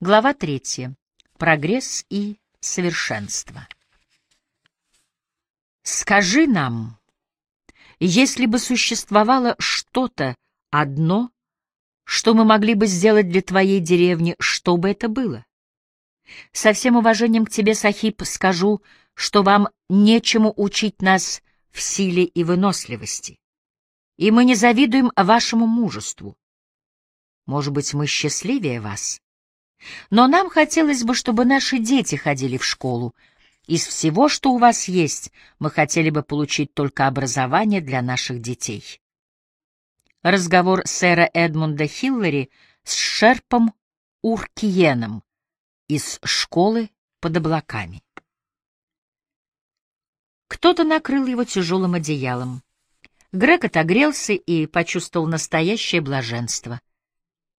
Глава третья. Прогресс и совершенство. Скажи нам, если бы существовало что-то одно, что мы могли бы сделать для твоей деревни, что бы это было? Со всем уважением к тебе, Сахиб, скажу, что вам нечему учить нас в силе и выносливости. И мы не завидуем вашему мужеству. Может быть, мы счастливее вас? Но нам хотелось бы, чтобы наши дети ходили в школу. Из всего, что у вас есть, мы хотели бы получить только образование для наших детей. Разговор сэра Эдмунда Хиллари с Шерпом Уркиеном из школы под облаками. Кто-то накрыл его тяжелым одеялом. Грег отогрелся и почувствовал настоящее блаженство —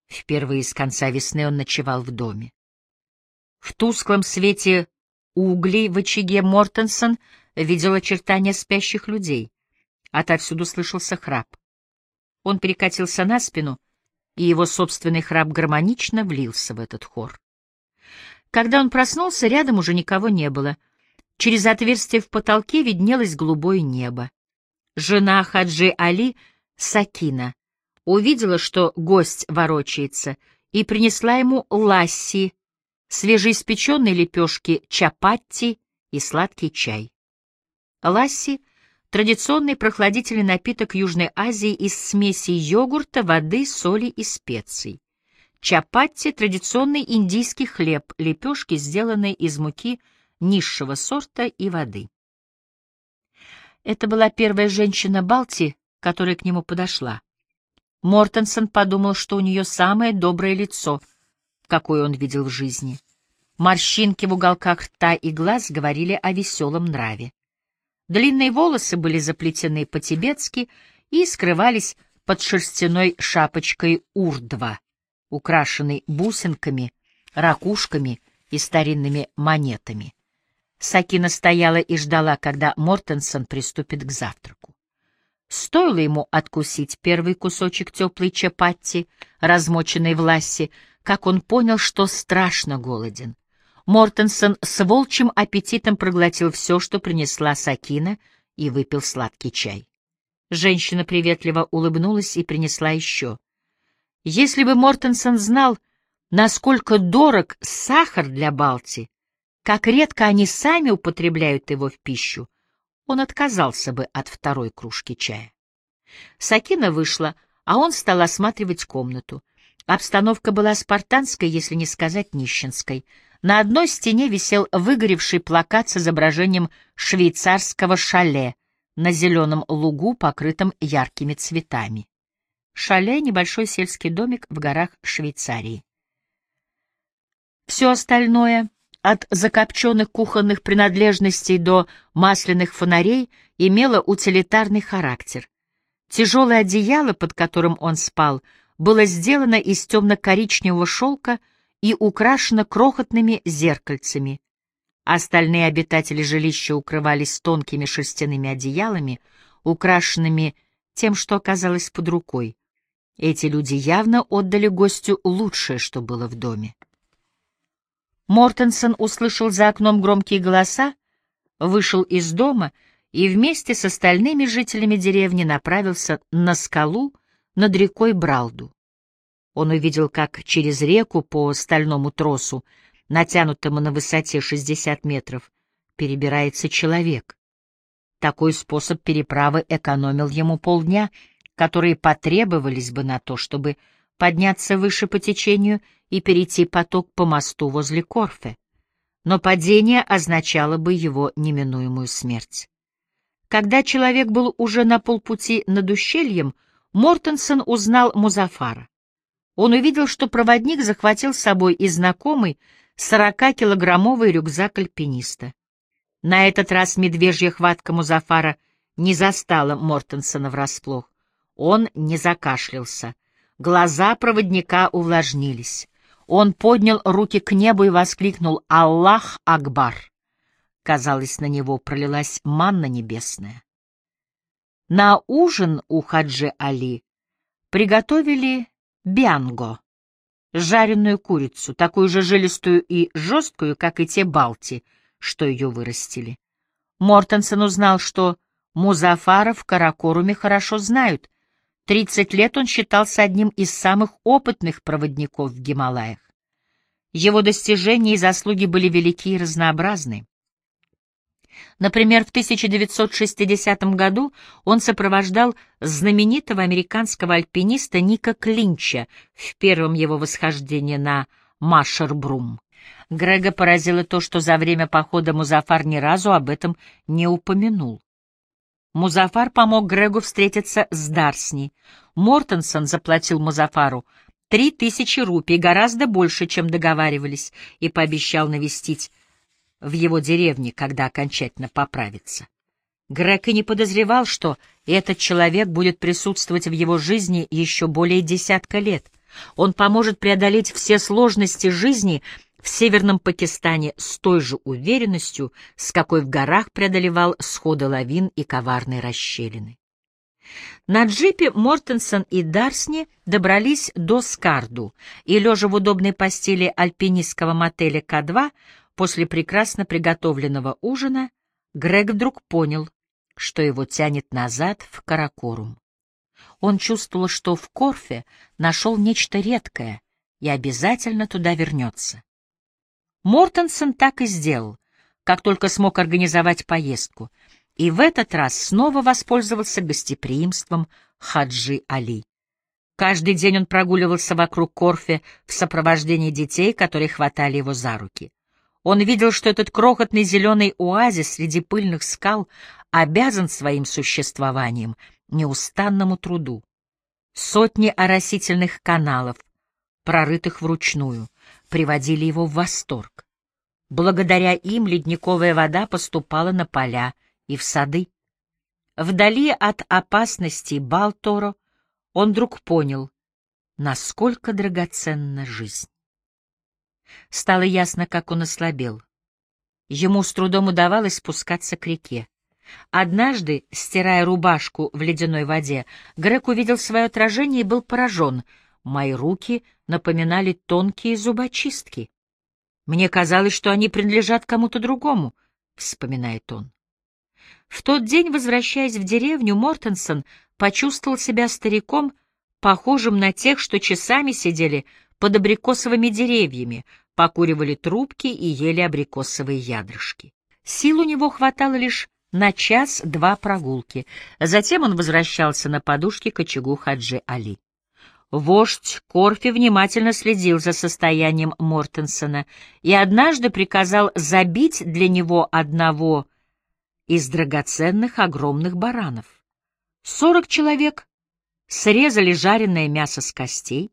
Впервые с конца весны он ночевал в доме. В тусклом свете углей в очаге Мортенсон видел очертания спящих людей. Отовсюду слышался храп. Он перекатился на спину, и его собственный храп гармонично влился в этот хор. Когда он проснулся, рядом уже никого не было. Через отверстие в потолке виднелось голубое небо. Жена Хаджи Али, Сакина, увидела, что гость ворочается, и принесла ему ласси, свежеиспеченные лепешки чапатти и сладкий чай. Ласси — традиционный прохладительный напиток Южной Азии из смеси йогурта, воды, соли и специй. Чапатти — традиционный индийский хлеб, лепешки, сделанные из муки низшего сорта и воды. Это была первая женщина Балти, которая к нему подошла. Мортенсон подумал, что у нее самое доброе лицо, какое он видел в жизни. Морщинки в уголках рта и глаз говорили о веселом нраве. Длинные волосы были заплетены по-тибетски и скрывались под шерстяной шапочкой урдва, украшенной бусинками, ракушками и старинными монетами. Сакина стояла и ждала, когда Мортенсон приступит к завтраку. Стоило ему откусить первый кусочек теплой чапатти, размоченной в лассе, как он понял, что страшно голоден. Мортенсон с волчьим аппетитом проглотил все, что принесла Сакина, и выпил сладкий чай. Женщина приветливо улыбнулась и принесла еще. Если бы Мортенсон знал, насколько дорог сахар для Балти, как редко они сами употребляют его в пищу, он отказался бы от второй кружки чая. Сакина вышла, а он стал осматривать комнату. Обстановка была спартанской, если не сказать нищенской. На одной стене висел выгоревший плакат с изображением швейцарского шале на зеленом лугу, покрытом яркими цветами. Шале — небольшой сельский домик в горах Швейцарии. Все остальное от закопченных кухонных принадлежностей до масляных фонарей, имело утилитарный характер. Тяжелое одеяло, под которым он спал, было сделано из темно-коричневого шелка и украшено крохотными зеркальцами. Остальные обитатели жилища укрывались тонкими шерстяными одеялами, украшенными тем, что оказалось под рукой. Эти люди явно отдали гостю лучшее, что было в доме. Мортенсон услышал за окном громкие голоса, вышел из дома и вместе с остальными жителями деревни направился на скалу над рекой Бралду. Он увидел, как через реку по стальному тросу, натянутому на высоте 60 метров, перебирается человек. Такой способ переправы экономил ему полдня, которые потребовались бы на то, чтобы подняться выше по течению и перейти поток по мосту возле Корфе. Но падение означало бы его неминуемую смерть. Когда человек был уже на полпути над ущельем, Мортенсон узнал Музафара. Он увидел, что проводник захватил с собой и знакомый 40-килограммовый рюкзак альпиниста. На этот раз медвежья хватка Музафара не застала Мортенсона врасплох. Он не закашлялся — Глаза проводника увлажнились. Он поднял руки к небу и воскликнул «Аллах Акбар!». Казалось, на него пролилась манна небесная. На ужин у Хаджи Али приготовили бянго, жареную курицу, такую же жилистую и жесткую, как и те балти, что ее вырастили. Мортенсон узнал, что Музафара Каракоруме хорошо знают. Тридцать лет он считался одним из самых опытных проводников в Гималаях. Его достижения и заслуги были велики и разнообразны. Например, в 1960 году он сопровождал знаменитого американского альпиниста Ника Клинча в первом его восхождении на Машербрум. Грега поразило то, что за время похода Музафар ни разу об этом не упомянул. Музафар помог Грегу встретиться с Дарсни. Мортенсон заплатил Музафару три тысячи рупий, гораздо больше, чем договаривались, и пообещал навестить в его деревне, когда окончательно поправится. Грег и не подозревал, что этот человек будет присутствовать в его жизни еще более десятка лет. Он поможет преодолеть все сложности жизни в Северном Пакистане с той же уверенностью, с какой в горах преодолевал сходы лавин и коварные расщелины. На джипе Мортенсон и Дарсни добрались до Скарду, и, лежа в удобной постели альпинистского мотеля К-2, После прекрасно приготовленного ужина Грег вдруг понял, что его тянет назад в Каракорум. Он чувствовал, что в Корфе нашел нечто редкое и обязательно туда вернется. Мортенсон так и сделал, как только смог организовать поездку, и в этот раз снова воспользовался гостеприимством Хаджи Али. Каждый день он прогуливался вокруг Корфе в сопровождении детей, которые хватали его за руки. Он видел, что этот крохотный зеленый оазис среди пыльных скал обязан своим существованием неустанному труду. Сотни оросительных каналов, прорытых вручную, приводили его в восторг. Благодаря им ледниковая вода поступала на поля и в сады. Вдали от опасностей Балторо он вдруг понял, насколько драгоценна жизнь. Стало ясно, как он ослабел. Ему с трудом удавалось спускаться к реке. Однажды, стирая рубашку в ледяной воде, Грег увидел свое отражение и был поражен. Мои руки напоминали тонкие зубочистки. Мне казалось, что они принадлежат кому-то другому, — вспоминает он. В тот день, возвращаясь в деревню, Мортенсон почувствовал себя стариком, похожим на тех, что часами сидели под абрикосовыми деревьями, покуривали трубки и ели абрикосовые ядрышки. Сил у него хватало лишь на час-два прогулки. Затем он возвращался на подушке к очагу Хаджи Али. Вождь Корфи внимательно следил за состоянием Мортенсона и однажды приказал забить для него одного из драгоценных огромных баранов. Сорок человек срезали жареное мясо с костей,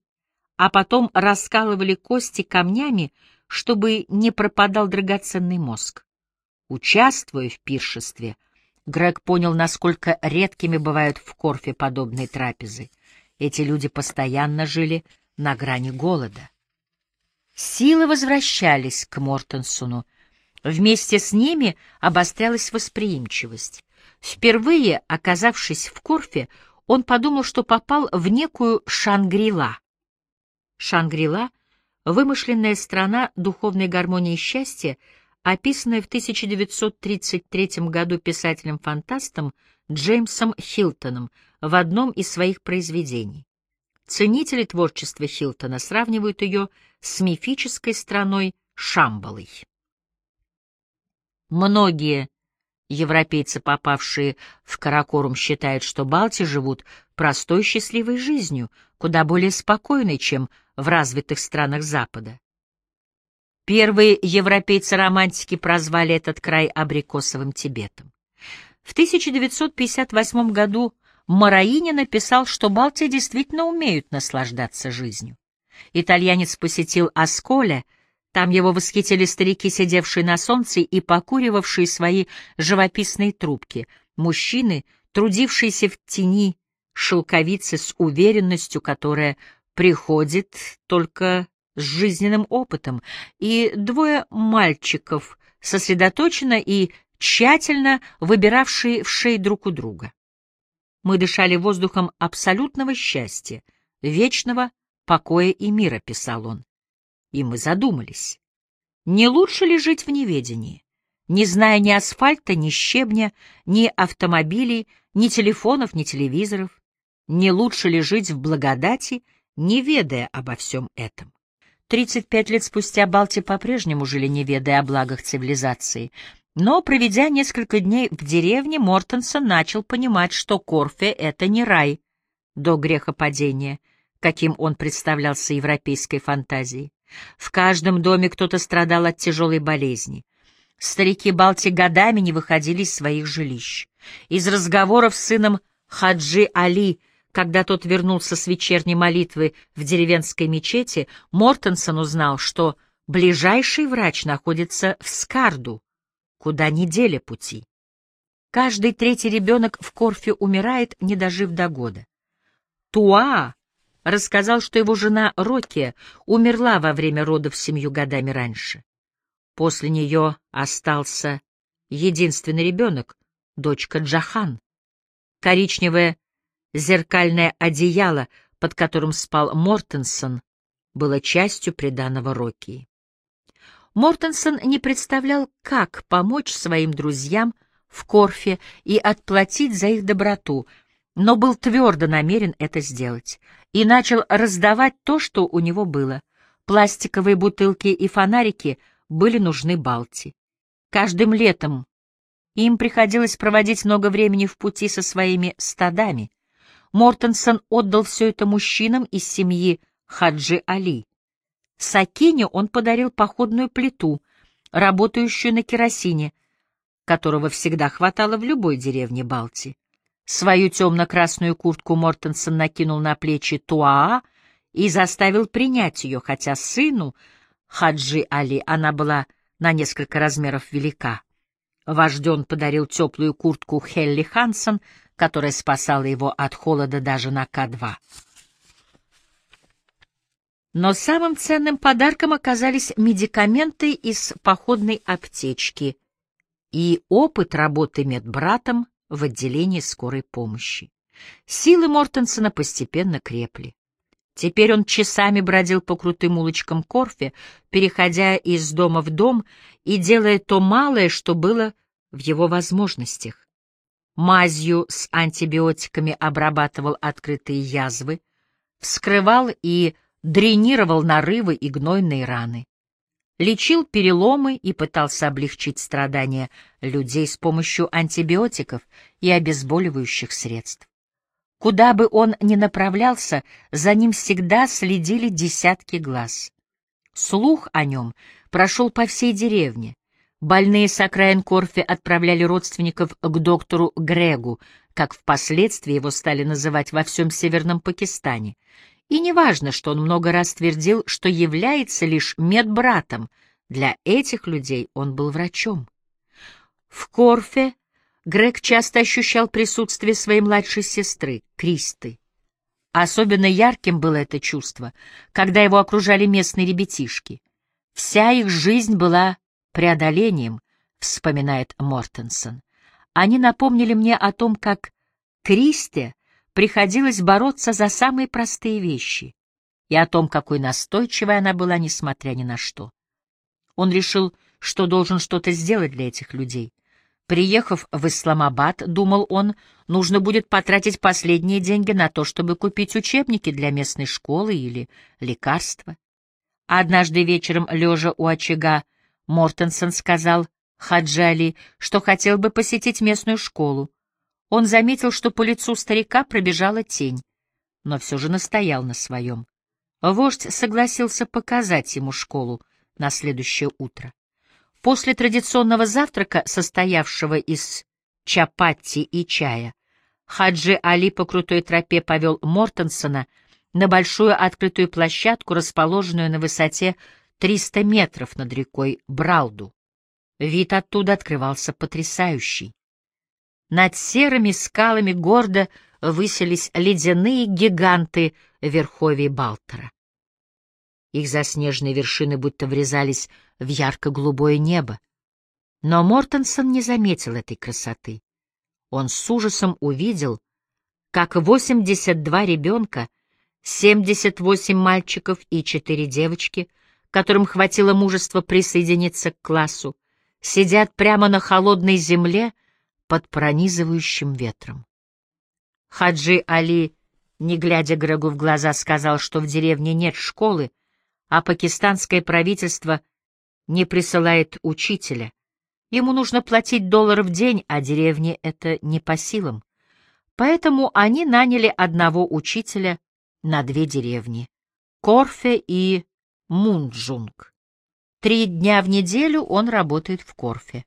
а потом раскалывали кости камнями, чтобы не пропадал драгоценный мозг. Участвуя в пиршестве, Грег понял, насколько редкими бывают в Корфе подобные трапезы. Эти люди постоянно жили на грани голода. Силы возвращались к Мортенсону. Вместе с ними обострялась восприимчивость. Впервые, оказавшись в Корфе, он подумал, что попал в некую Шангрила. Шангрила — вымышленная страна духовной гармонии и счастья, описанная в 1933 году писателем-фантастом Джеймсом Хилтоном в одном из своих произведений. Ценители творчества Хилтона сравнивают ее с мифической страной Шамбалой. Многие европейцы, попавшие в Каракорум, считают, что Балти живут простой счастливой жизнью, куда более спокойной, чем в развитых странах Запада. Первые европейцы-романтики прозвали этот край абрикосовым Тибетом. В 1958 году Мараини написал, что Балтии действительно умеют наслаждаться жизнью. Итальянец посетил Асколе, там его восхитили старики, сидевшие на солнце и покуривавшие свои живописные трубки, мужчины, трудившиеся в тени шелковицы с уверенностью, которая приходит только с жизненным опытом, и двое мальчиков, сосредоточенно и тщательно выбиравшие в шеи друг у друга. Мы дышали воздухом абсолютного счастья, вечного покоя и мира», — писал он. И мы задумались. Не лучше ли жить в неведении, не зная ни асфальта, ни щебня, ни автомобилей, ни телефонов, ни телевизоров? Не лучше ли жить в благодати, не ведая обо всем этом? Тридцать пять лет спустя Балти по-прежнему жили, не ведая о благах цивилизации. Но, проведя несколько дней в деревне, Мортенсон начал понимать, что Корфе — это не рай до грехопадения, каким он представлялся европейской фантазией. В каждом доме кто-то страдал от тяжелой болезни. Старики Балти годами не выходили из своих жилищ. Из разговоров с сыном Хаджи Али — когда тот вернулся с вечерней молитвы в деревенской мечети, Мортенсон узнал, что ближайший врач находится в Скарду, куда неделя пути. Каждый третий ребенок в Корфе умирает, не дожив до года. Туа рассказал, что его жена Рокия умерла во время родов семью годами раньше. После нее остался единственный ребенок, дочка Джахан. Коричневая Зеркальное одеяло, под которым спал Мортенсон, было частью приданого Рокки. Мортенсон не представлял, как помочь своим друзьям в Корфе и отплатить за их доброту, но был твердо намерен это сделать и начал раздавать то, что у него было. Пластиковые бутылки и фонарики были нужны Балти. Каждым летом им приходилось проводить много времени в пути со своими стадами — Мортенсон отдал все это мужчинам из семьи Хаджи Али. Сакине он подарил походную плиту, работающую на керосине, которого всегда хватало в любой деревне Балти. Свою темно-красную куртку Мортенсон накинул на плечи Туаа и заставил принять ее, хотя сыну Хаджи Али она была на несколько размеров велика. Вожден подарил теплую куртку Хелли Хансон — которая спасала его от холода даже на К-2. Но самым ценным подарком оказались медикаменты из походной аптечки и опыт работы медбратом в отделении скорой помощи. Силы Мортенсона постепенно крепли. Теперь он часами бродил по крутым улочкам Корфе, переходя из дома в дом и делая то малое, что было в его возможностях мазью с антибиотиками обрабатывал открытые язвы, вскрывал и дренировал нарывы и гнойные раны, лечил переломы и пытался облегчить страдания людей с помощью антибиотиков и обезболивающих средств. Куда бы он ни направлялся, за ним всегда следили десятки глаз. Слух о нем прошел по всей деревне. Больные с окраин Корфи отправляли родственников к доктору Грегу, как впоследствии его стали называть во всем Северном Пакистане. И неважно, что он много раз твердил, что является лишь медбратом, для этих людей он был врачом. В Корфе Грег часто ощущал присутствие своей младшей сестры, Кристы. Особенно ярким было это чувство, когда его окружали местные ребятишки. Вся их жизнь была преодолением, вспоминает Мортенсон. Они напомнили мне о том, как Кристе приходилось бороться за самые простые вещи, и о том, какой настойчивой она была, несмотря ни на что. Он решил, что должен что-то сделать для этих людей. Приехав в Исламабад, думал он, нужно будет потратить последние деньги на то, чтобы купить учебники для местной школы или лекарства. Однажды вечером, лежа у очага, Мортенсон сказал Хаджали, что хотел бы посетить местную школу. Он заметил, что по лицу старика пробежала тень, но все же настоял на своем. Вождь согласился показать ему школу на следующее утро. После традиционного завтрака, состоявшего из чапатти и чая, Хаджи Али по крутой тропе повел Мортенсона на большую открытую площадку, расположенную на высоте 300 метров над рекой Бралду. Вид оттуда открывался потрясающий. Над серыми скалами гордо высились ледяные гиганты верховий Балтера. Их заснеженные вершины будто врезались в ярко-голубое небо. Но Мортенсон не заметил этой красоты. Он с ужасом увидел, как 82 ребенка 78 мальчиков и 4 девочки, которым хватило мужества присоединиться к классу, сидят прямо на холодной земле под пронизывающим ветром. Хаджи Али, не глядя Грегу в глаза, сказал, что в деревне нет школы, а пакистанское правительство не присылает учителя. Ему нужно платить доллар в день, а деревне это не по силам. Поэтому они наняли одного учителя на две деревни — Корфе и Мунджунг. Три дня в неделю он работает в Корфе.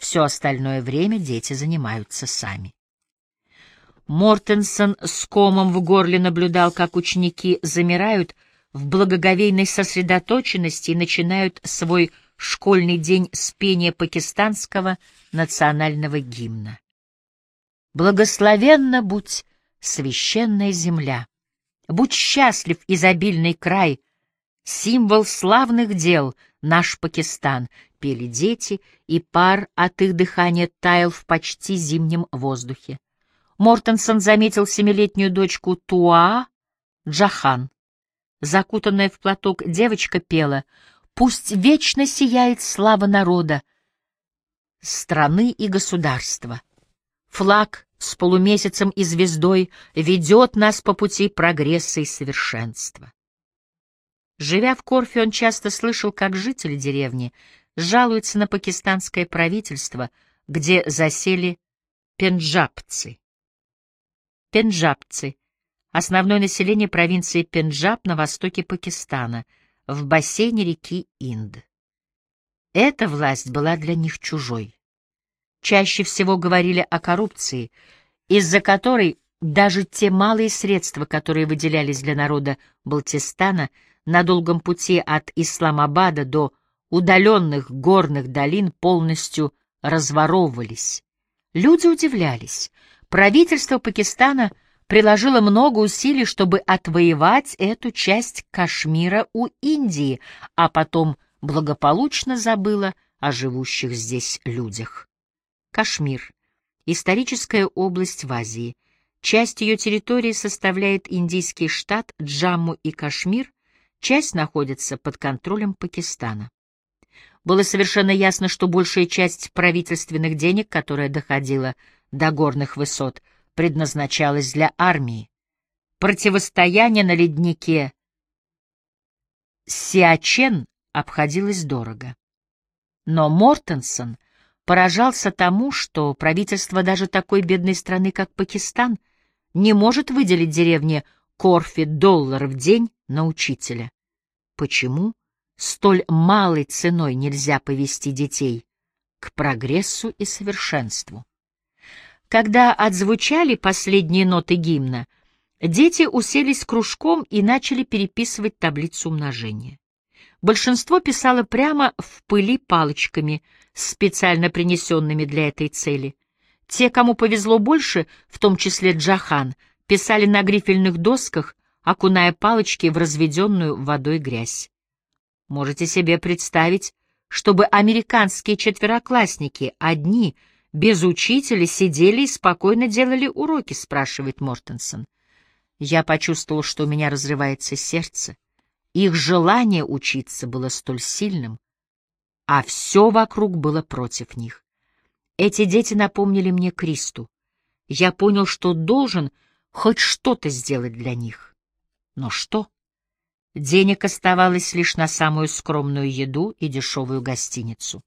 Все остальное время дети занимаются сами. Мортенсон с комом в горле наблюдал, как ученики замирают в благоговейной сосредоточенности и начинают свой школьный день с пения пакистанского национального гимна. Благословенна будь священная земля, будь счастлив изобильный край, символ славных дел наш Пакистан, пели дети, и пар от их дыхания таял в почти зимнем воздухе. Мортенсон заметил семилетнюю дочку Туа Джахан. Закутанная в платок девочка пела «Пусть вечно сияет слава народа, страны и государства». Флаг с полумесяцем и звездой ведет нас по пути прогресса и совершенства. Живя в Корфе, он часто слышал, как жители деревни жалуются на пакистанское правительство, где засели пенджабцы. Пенджабцы — основное население провинции Пенджаб на востоке Пакистана, в бассейне реки Инд. Эта власть была для них чужой. Чаще всего говорили о коррупции, из-за которой даже те малые средства, которые выделялись для народа Балтистана на долгом пути от Исламабада до удаленных горных долин, полностью разворовывались. Люди удивлялись, Правительство Пакистана приложило много усилий, чтобы отвоевать эту часть Кашмира у Индии, а потом благополучно забыло о живущих здесь людях. Кашмир — историческая область в Азии. Часть ее территории составляет индийский штат Джамму и Кашмир, часть находится под контролем Пакистана. Было совершенно ясно, что большая часть правительственных денег, которая доходила до горных высот предназначалась для армии. Противостояние на леднике Сиачен обходилось дорого. Но Мортенсон поражался тому, что правительство даже такой бедной страны, как Пакистан, не может выделить деревне Корфи доллар в день на учителя. Почему столь малой ценой нельзя повести детей к прогрессу и совершенству? Когда отзвучали последние ноты гимна, дети уселись кружком и начали переписывать таблицу умножения. Большинство писало прямо в пыли палочками, специально принесенными для этой цели. Те, кому повезло больше, в том числе Джахан, писали на грифельных досках, окуная палочки в разведенную водой грязь. Можете себе представить, чтобы американские четвероклассники одни — без учителя сидели и спокойно делали уроки, спрашивает Мортенсон. Я почувствовал, что у меня разрывается сердце. Их желание учиться было столь сильным, а все вокруг было против них. Эти дети напомнили мне Кристу. Я понял, что должен хоть что-то сделать для них. Но что? Денег оставалось лишь на самую скромную еду и дешевую гостиницу.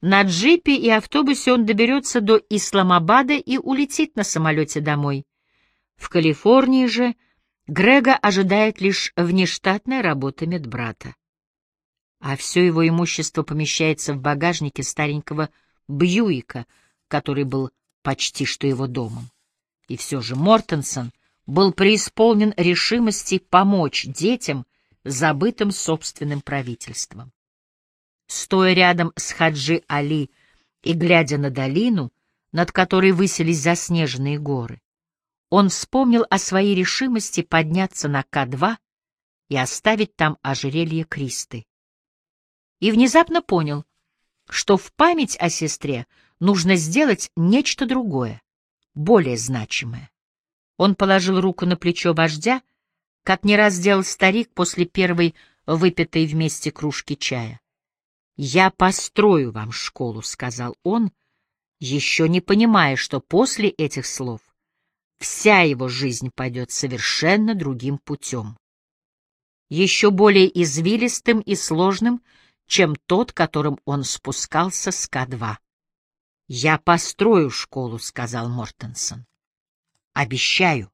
На джипе и автобусе он доберется до Исламабада и улетит на самолете домой. В Калифорнии же Грега ожидает лишь внештатная работа медбрата. А все его имущество помещается в багажнике старенького Бьюика, который был почти что его домом. И все же Мортенсон был преисполнен решимости помочь детям, забытым собственным правительством. Стоя рядом с Хаджи Али и глядя на долину, над которой высились заснеженные горы, он вспомнил о своей решимости подняться на К-2 и оставить там ожерелье Кристы. И внезапно понял, что в память о сестре нужно сделать нечто другое, более значимое. Он положил руку на плечо вождя, как не раз делал старик после первой выпитой вместе кружки чая. «Я построю вам школу», — сказал он, еще не понимая, что после этих слов вся его жизнь пойдет совершенно другим путем. Еще более извилистым и сложным, чем тот, которым он спускался с К-2. «Я построю школу», — сказал Мортенсон. «Обещаю».